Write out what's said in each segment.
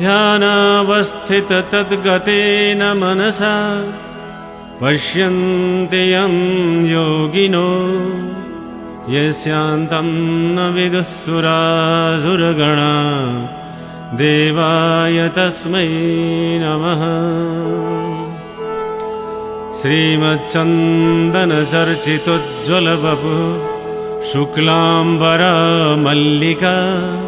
ध्यानावस्थिततद्गतेन मनसा पश्यन्ति यं योगिनो यस्यान्तं न विदुःसुरासुरगणा देवाय तस्मै नमः। श्रीमच्चन्दनचर्चितोज्ज्वलबपु शुक्लाम्बरमल्लिका मालालङ्कृतकुण्डला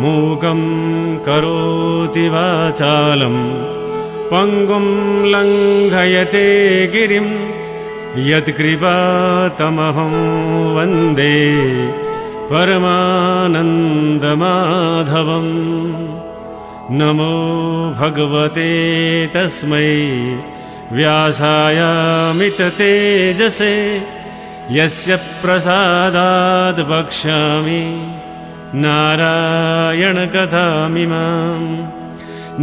मूकं करोति वाचालं पङ्गुं लङ्घयते गिरिं यत्कृपातमहं वन्दे परमानन्दमाधवम्। नमो भगवते तस्मै व्यासायामिततेजसे यस्य प्रसादाद् वक्ष्यामि नारायणकथामिमाम्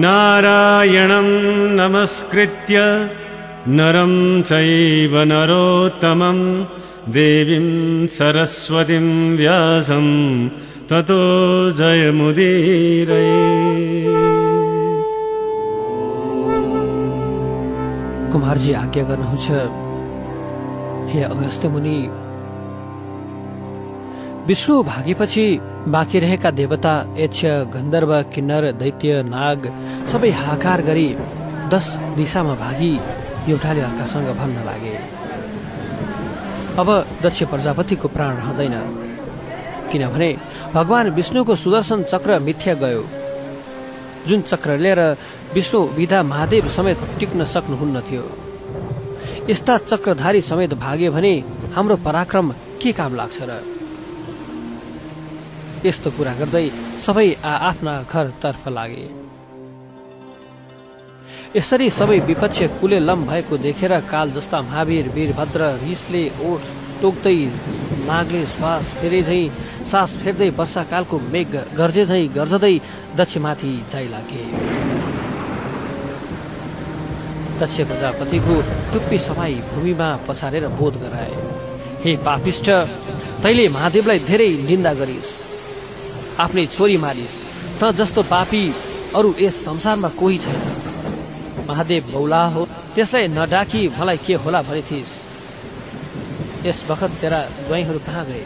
नारायणं नमस्कृत्य नरं चैव नरोत्तमं। देवीं सरस्वतीं मुनि विष्णु भागेपछि बाँकी रहेका देवता यक्ष गन्धर्व किन्नर दैत्य नाग सबै हाकार गरी दस दिशामा भागी एउटाले अर्कासँग भन्न लागे। अब दक्ष प्रजापतिको प्राण रहँदैन। किनभने भगवान विष्णुको सुदर्शन चक्र मिथ्या गयो। जुन चक्र लिएर विष्णु विधा महादेव समेत टिक्न सक्नुहुन्न थियो। यस्ता चक्रधारी समेत भागे भने हाम्रो पराक्रम के काम लाग्छ र? यस्तो कुरा गर्दै सबै आ आफ्ना घरतर्फ लागे। यसरी सबै विपक्ष कुले लम भएको देखेर काल जस्ता महावीर वीरभद्र रिसले ओठ टोक्दै नागले श्वास फेरे झै सास फेर्दै वर्षाकालको मेघ गर्जे झै गर्जदै दक्षमाथि जाइ लागे। दक्ष प्रजापतिको टुप्पी समाई भूमिमा पछारेर बोध गराए। हे पापिष्ट तैले महादेवलाई धेरै निन्दा गरिस्। आफ्नै छोरी मारिस् त जस्तो पापी अरू यस संसारमा कोही छैन। महादेव बौला हो त्यसलाई नडाकी मलाई के होला भनेथिस् यस बखत तेरा ज्वाइँहरू कहाँ गए?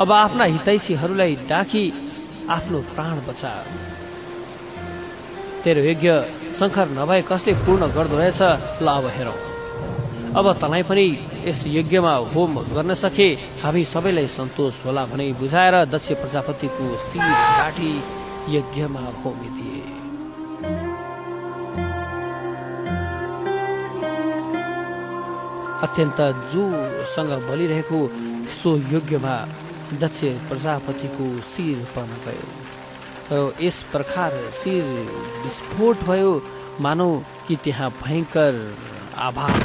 अब आफ्ना हितैषीहरूलाई डाकी आफ्नो प्राण बचा। तेरो यज्ञ शङ्कर नभए कसले पूर्ण गर्दो रहेछ ल अब हेरौँ। अब तँलाई पनि यस यज्ञमा होम गर्न सके। हामी सबैलाई सन्तोष होला भनी बुझाएर दक्ष प्रजापतिको शिर काटी यज्ञमा होमिदिए अत्यन्त जोसँग बलिरहेको सो यज्ञमा दक्ष प्रजापतिको शिर पर्न गयो र यस प्रकार शिर विस्फोट भयो। मानौ कि त्यहाँ भयङ्कर आवाज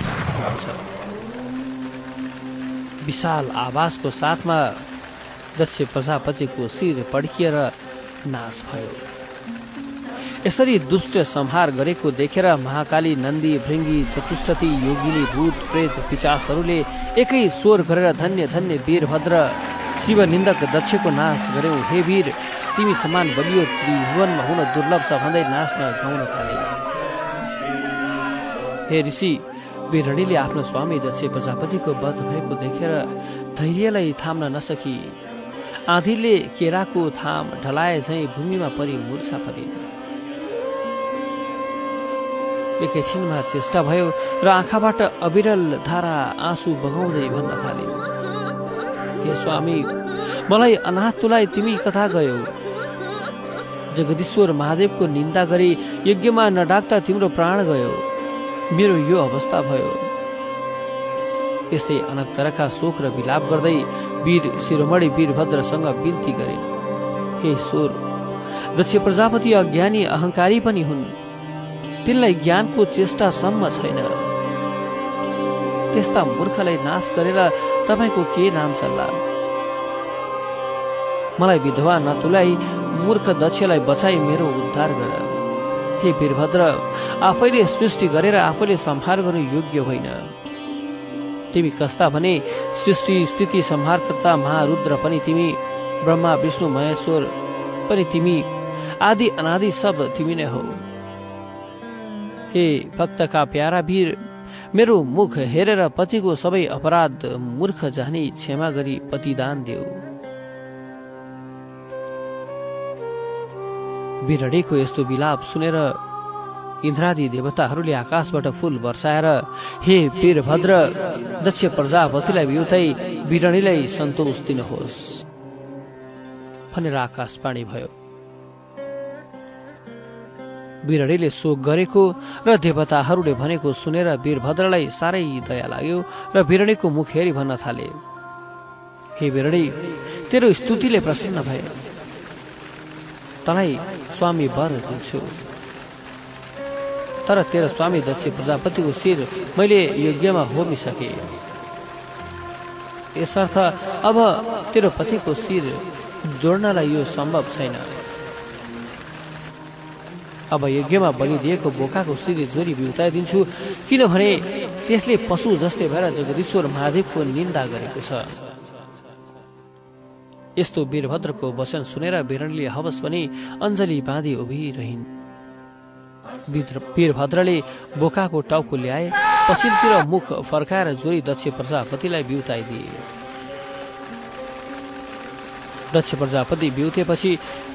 विशाल आवाजको साथमा दक्ष प्रजापतिको शिर पड्किएर नाश भयो। यसरी दुष्ट संहार गरेको देखेर महाकाली नन्दी भृङ्गी चतुष्टती योगिनी भूत प्रेत पिचासहरूले एकै स्वर गरेर धन्य धन्य वीरभद्र शिव निन्दक दक्षको नाश गर्यौ। हे वीर तिमी समान बलियो त्रिभुवनमा हुन दुर्लभ छ भन्दै नाच्न गाउन थाले। हे ऋषि वीरणीले आफ्नो स्वामी दक्ष प्रजापतिको वध भएको देखेर धैर्यलाई थाम्न नसकी। आँधीले केराको थाम ढलाए झैँ भूमिमा परि मुर्छा परिन् एकैछिनमा चेष्टा भयो र आँखाबाट अविरल धारा आँसु बगाउँदै भन्न थाले। हे स्वामी मलाई अनाथ तुलाई तिमी कथा गयौ? जगदीश्वर महादेवको निन्दा गरी यज्ञमा नडाक्दा तिम्रो प्राण गयो। मेरो यो अवस्था भयो। यस्तै अनक्तरका शोक र विलाप गर्दै वीर शिरोमणि वीरभद्रसँग बिन्ती गरे। हे स्वर दक्ष प्रजापति अज्ञानी अहङ्कारी पनि हुन्। तिनलाई ज्ञानको चेष्टासम्म छैन। त्यस्ता मूर्खलाई नाश गरेर तपाईँको के नाम चल्ला मलाई विधवा नतुलाई मूर्ख दक्षलाई बचाई मेरो उद्धार गर। हे वीरभद्र आफैले सृष्टि गरेर आफैले संहार गर्नु योग्य होइन। तिमी कस्ता भने सृष्टि स्थिति संहारकर्ता महारुद्र पनि तिमी ब्रह्मा विष्णु महेश्वर पनि तिमी आदि अनादि सब तिमी नै हौ। हे भक्तका प्यारा वीर मेरो मुख हेरेर पतिको सबै अपराध मूर्ख जानी क्षमा गरी पतिदान देऊ। बिरडीको यस्तो विलाप सुनेर इन्द्रादि देवताहरूले आकाशबाट फूल वर्षाएर हे वीरभद्र दक्ष प्रजापतिलाई बिउतै बिरणीलाई सन्तोष दिनुहोस् भनेर आकाश पाणी भयो। बिरणीले शोक गरेको र देवताहरूले भनेको सुनेर वीरभद्रलाई साह्रै दया लाग्यो र बिरणीको मुख हेरी भन्न थाले। हे बिरणी तेरो स्तुतिले प्रसन्न भए। तँलाई स्वामी वर दिन्छु तर तेरो स्वामी दक्ष प्रजापतिको शिर मैले यज्ञमा होमिसके यसर्थ अब तेरो पतिको शिर जोड्नलाई यो सम्भव छैन अब यज्ञमा बलिदिएको बोकाको शिर जोरी बिउताइदिन्छु किनभने त्यसले पशु जस्तै भएर जगदीश्वर महादेवको निन्दा गरेको छ यस्तो वीरभद्रको वचन सुनेर बिरणीले हवस पनि अञ्जली बाँधी उभिरहन्। वीरभद्रले बोकाको टाउको ल्याए पछिल्तिर मुख फर्काएर जोरी दक्ष प्रजापतिलाई बिउताइदिए। दक्ष प्रजापति बिउतेपछि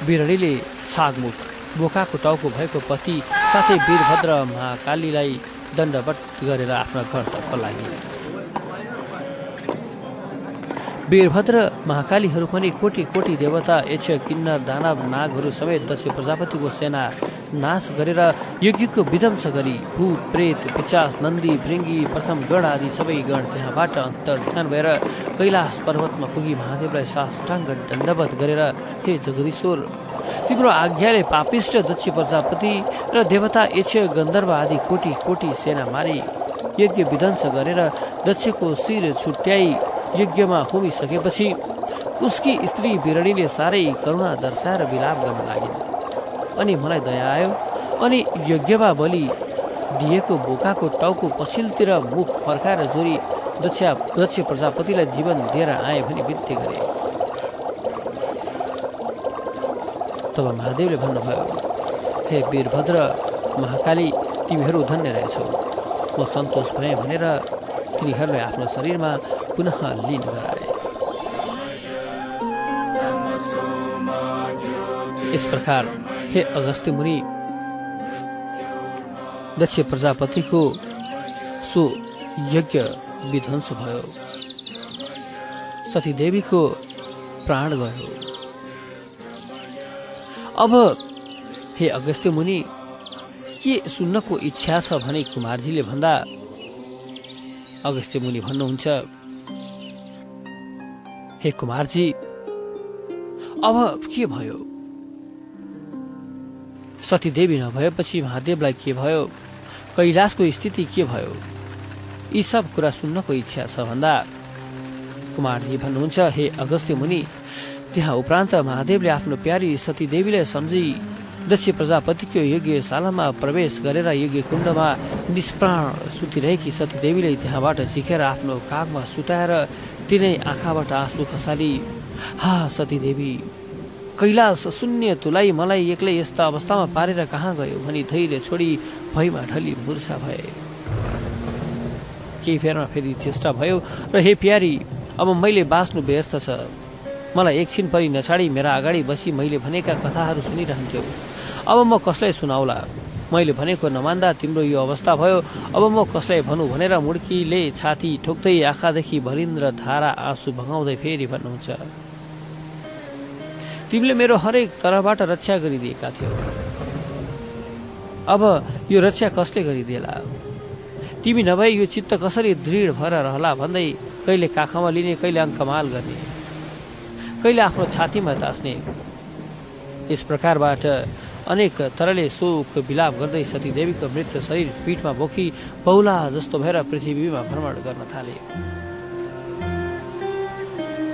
बिरणीले छागमुख बोकाको टाउको भएको पति साथै वीरभद्र महाकालीलाई दण्डवट गरेर आफ्ना घरतर्फ लागे वीरभद्र महाकालीहरू पनि कोटी कोटी देवता यक्ष किन्नर दानव नागहरू समेत दक्ष प्रजापतिको सेना नाश गरेर यज्ञको विध्वंस गरी भूत प्रेत पिचास नन्दी भृङ्गी प्रथम गण आदि सबै गण त्यहाँबाट अन्तर ध्यान भएर कैलाश पर्वतमा पुगी महादेवलाई साष्टाङ्ग दण्डवत गरेर हे जगदीश्वर तिम्रो आज्ञाले पापिष्ट दक्ष प्रजापति र देवता यक्ष गन्धर्व आदि कोटी कोटी सेना मारी। यज्ञ विध्वंस गरेर दक्षको शिर छुट्याई। यज्ञमा होमिसकेपछि उसकी स्त्री बिरणीले साह्रै करुणा दर्शाएर विलाप गर्न लागिन्। अनि मलाई दया आयो अनि यज्ञमा बलि दिएको बोकाको टाउको पछिल्तिर मुख फर्काएर जोरी दक्ष दक्ष प्रजापतिलाई जीवन दिएर आए भनी विन्ती गरे। तब महादेवले भन्नुभयो हे वीरभद्र महाकाली तिमीहरू धन्य रहेछौ। म सन्तोष भएँ भनेर तिनीहरूलाई आफ्नो शरीरमा पुनः लिन गराए। यस प्रकार हे अगस्त्य मुनि दक्ष प्रजापतिको सो यज्ञ विध्वंस भयो। सतीदेवीको प्राण गयो। अब हे अगस्त्य मुनि के सुन्नको इच्छा छ भने कुमारजीले भन्दा अगस्त्य मुनि भन्नुहुन्छ हे कुमारजी अब के भयो? सतीदेवी नभएपछि महादेवलाई के भयो? कैलाशको स्थिति के भयो? यी सब कुरा सुन्नको इच्छा छ भन्दा। कुमारजी भन्नुहुन्छ हे अगस्त्य मुनि त्यहाँ उपरान्त महादेवले आफ्नो प्यारी सतीदेवीलाई सम्झी। दक्ष प्रजापतिको यज्ञशालामा प्रवेश गरेर यज्ञ कुण्डमा निष्प्राण सुतिरहेकी सतीदेवीले त्यहाँबाट झिकेर आफ्नो कागमा सुताएर तिनै आँखाबाट आँसु खसाली हा सतीदेवी कैलाश शून्य तुलाई मलाई एक्लै यस्ता अवस्थामा पारेर कहाँ गयो भनी धैर्य छोडी भैमा ढली मुर्छा भए केही फेरमा फेरि चेष्टा भयो र हे प्यारी अब मैले बाँच्नु व्यर्थ छ मलाई एकछिन परि नछाडी मेरा अगाडि बसी मैले भनेका कथाहरू सुनिरहन्थ्यो अब म कसलाई सुनाउला? मैले भनेको नमान्दा तिम्रो यो अवस्था भयो। अब म कसलाई भनौँ भनेर मुड्कीले छाती ठोक्दै आँखादेखि भरिन्द्र धारा आँसु भगाउँदै फेरि भन्नुहुन्छ। तिमीले मेरो हरेक तरहबाट रक्षा गरिदिएका थियौ। अब यो रक्षा कसले गरिदिएला तिमी नभए यो चित्त कसरी दृढ भएर रहला भन्दै कहिले काखमा लिने कहिले अङ्कमाल गर्ने कहिले आफ्नो छातीमा तास्ने यस प्रकारबाट अनेक तरले शोक विलाप गर्दै सतीदेवीको मृत शरीर पीठमा बोकी बहुला जस्तो भएर पृथ्वीमा भ्रमण गर्न थाले।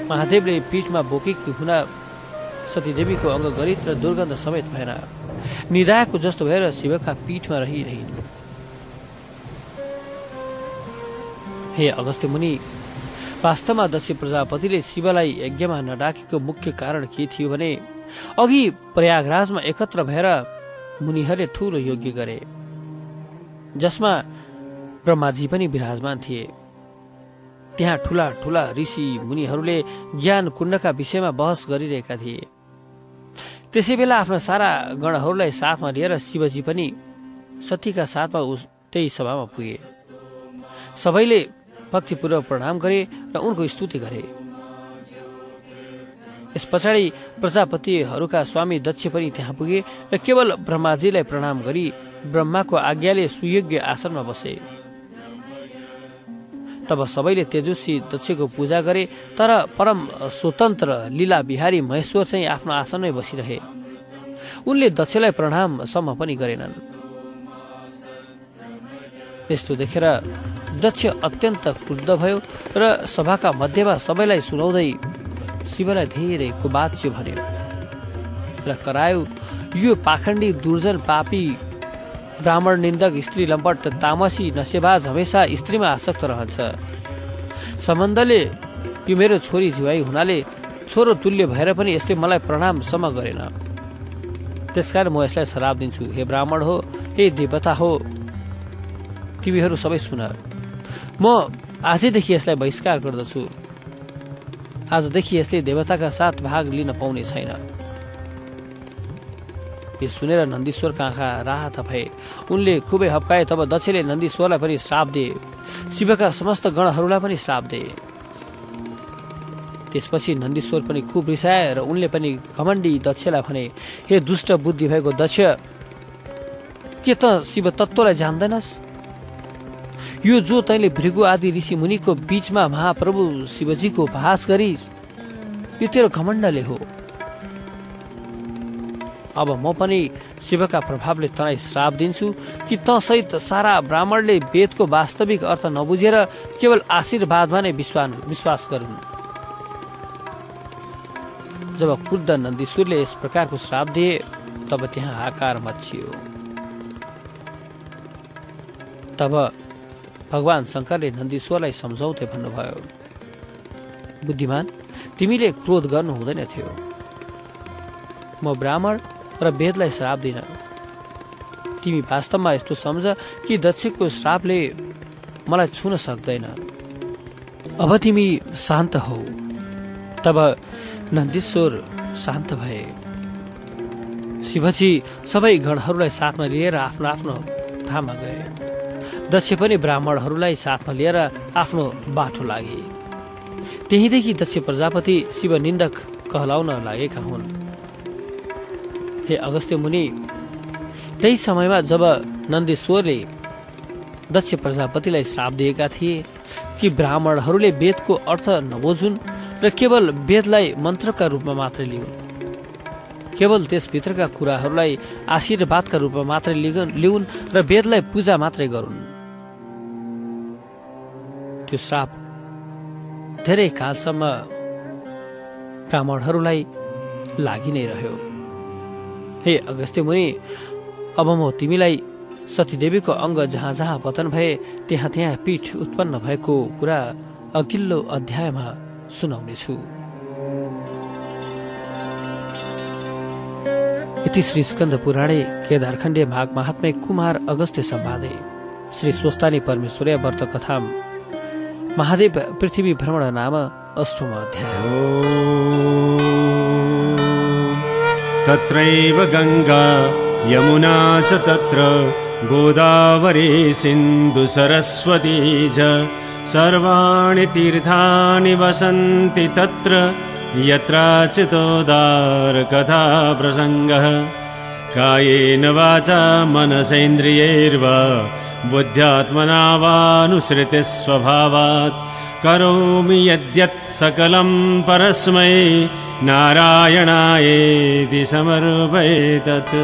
महादेवले पीठमा बोकेकी हुन सतीदेवीको अङ्ग गरित र दुर्गन्ध समेत भएन। निधाएको जस्तो भएर शिवका पीठमा रहिरहन्। हे अगस्त्य मुनि वास्तवमा दक्ष प्रजापतिले शिवलाई यज्ञमा नडाकेको मुख्य कारण के थियो भने अघि प्रयागराजमा एकत्र भएर मुनिहरूले ठूलो योग्य गरे जसमा ब्रह्माजी पनि विराजमान थिए। त्यहाँ ठुला ठुला ऋषि मुनिहरूले ज्ञान कुण्डका विषयमा बहस गरिरहेका थिए। त्यसै बेला आफ्ना सारा गणहरूलाई साथमा लिएर शिवजी पनि सतीका साथमा उस त्यही सभामा पुगे। सबैले भक्तिपूर्वक प्रणाम गरे र उनको स्तुति गरे। यस पछाडि प्रजापतिहरूका स्वामी दक्ष पनि त्यहाँ पुगे र केवल ब्रह्माजीलाई प्रणाम गरी ब्रह्माको आज्ञाले सुयोग्य आसनमा बसे। तब सबैले तेजस्वी दक्षको पूजा गरे तर परम स्वतन्त्र लीला बिहारी महेश्वर चाहिँ आफ्नो आसनमै बसिरहे। उनले दक्षलाई प्रणामसम्म पनि गरेनन्। त्यस्तो देखेर दक्ष अत्यन्त क्रुद्ध भयो र सभाका मध्यमा सबैलाई सुनाउँदै शिवलाई धेरै कुबाच्यो भन्यो। र करायो यो पाखण्डी दुर्जन पापी ब्राह्मण निन्दक स्त्री लम्पट तामसी नसेबाज हमेसा स्त्रीमा आसक्त रहन्छ। सम्बन्धले यो मेरो छोरी जुवाई हुनाले छोरो तुल्य भएर पनि यसले मलाई प्रणामसम्म गरेन। त्यसकारण म यसलाई श्राप दिन्छु। हे ब्राह्मण हो हे देवता हो तिमीहरू सबै सुन। म आजैदेखि यसलाई बहिष्कार गर्दछु। आजदेखि यसले देवताका साथ भाग लिन पाउने छैन। यो सुनेर नन्दीश्वरका आँखा राहत भए। उनले खुबै हप्काए तब दक्षले नन्दीश्वरलाई पनि श्राप दिए। शिवका समस्त गणहरूलाई पनि श्राप दिए। त्यसपछि नन्दीश्वर पनि खुब रिसाए र उनले पनि घमण्डी दक्षलाई भने हे दुष्ट बुद्धि भएको दक्ष के त शिव तत्त्वलाई जान्दैनस्? यो जो तैँले भृगु आदि ऋषि मुनिको बीचमा महाप्रभु शिवजीको उपहास गरिस्। यो तेरो घमण्डले हो। अब म पनि शिवका प्रभावले तँलाई श्राप दिन्छु कि त सहित सारा ब्राह्मणले वेदको वास्तविक अर्थ नबुझेर केवल आशीर्वादमा नै विश्वास विश्वास गरून्। जब क्रुद्ध नन्दीश्वरले यस प्रकारको श्राप दिए तब त्यहाँ आकार मचियो तब भगवान शङ्करले नन्दीश्वरलाई सम्झाउँथे भन्नुभयो। बुद्धिमान तिमीले क्रोध गर्नु हुँदैन थियो। म ब्राह्मण र वेदलाई श्राप दिन। तिमी वास्तवमा यस्तो सम्झ कि दक्षको श्रापले मलाई छुन सक्दैन। अब तिमी शान्त हौ। तब नन्दीश्वर शान्त भए। शिवजी सबै गणहरूलाई साथमा लिएर आफ्नो आफ्नो धाममा गए। दक्ष पनि ब्राह्मणहरूलाई साथमा लिएर आफ्नो बाटो लागे। त्यहीदेखि दक्ष प्रजापति शिव निन्दक कहलाउन लागेका हुन्। हे अगस्त्य मुनि त्यही समयमा जब नन्देश्वरले दक्ष प्रजापतिलाई श्राप दिएका थिए कि ब्राह्मणहरूले वेदको अर्थ नबुझुन् र केवल वेदलाई मन्त्रका रूपमा मात्रै लिउन् केवल त्यसभित्रका कुराहरूलाई आशीर्वादका रूपमा मात्रै लिउन् र वेदलाई पूजा मात्रै गरून्। त्यो श्राप धेरै कालसम्म ब्राह्मणहरूलाई लागि नै रह्यो। हे अगस्त्य मुनि अब म तिमीलाई सतीदेवीको अङ्ग जहाँ जहाँ पतन भए त्यहाँ त्यहाँ पीठ उत्पन्न भएको कुरा अघिल्लो अध्यायमा सुनाउनेछु। इति श्री स्कन्द पुराणे केदारखण्डे माघ महात्मे कुमार अगस्त्य सम्वादे श्री स्वस्तानी परमेश्वरय व्रत कथा महादेव पृथ्वी भ्रमण नाम अष्टम अध्याय तत्रैव गङ्गा यमुना च तत्र गोदावरी सिन्धुसरस्वती च। सर्वाणि तीर्थानि वसन्ति तत्र यत्राचितोदारकथा प्रसङ्गः कायेन वाचा मनसेन्द्रियैर्वा बुद्ध्यात्मना वानुसृतिस्वभावात् करोमि यद्यत् सकलं परस्मै नारायणायेति समर्पयेतत्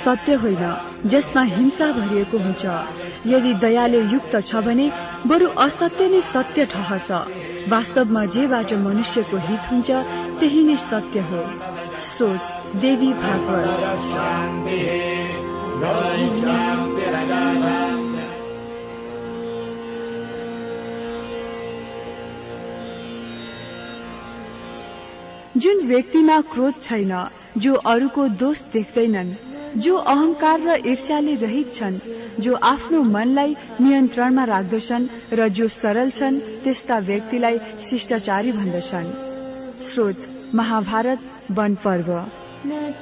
सत्य होइन जसमा हिंसा भरिएको हुन्छ। यदि दयाले युक्त छ भने बरु असत्य नै सत्य ठहर्छ। वास्तवमा जेबाट मनुष्यको हित हुन्छ त्यही नै सत्य हो। स्रोत देवी भागवत। जुन व्यक्तिमा क्रोध छैन जो अरूको दोष देख्दैनन् जो अहंकार र ईर्ष्याले रहित छन् जो आफ्नो मनलाई नियन्त्रणमा राख्दछन् र जो सरल छन् त्यस्ता व्यक्तिलाई शिष्टाचारी भन्दछन्। स्रोत महाभारत वन पर्व। न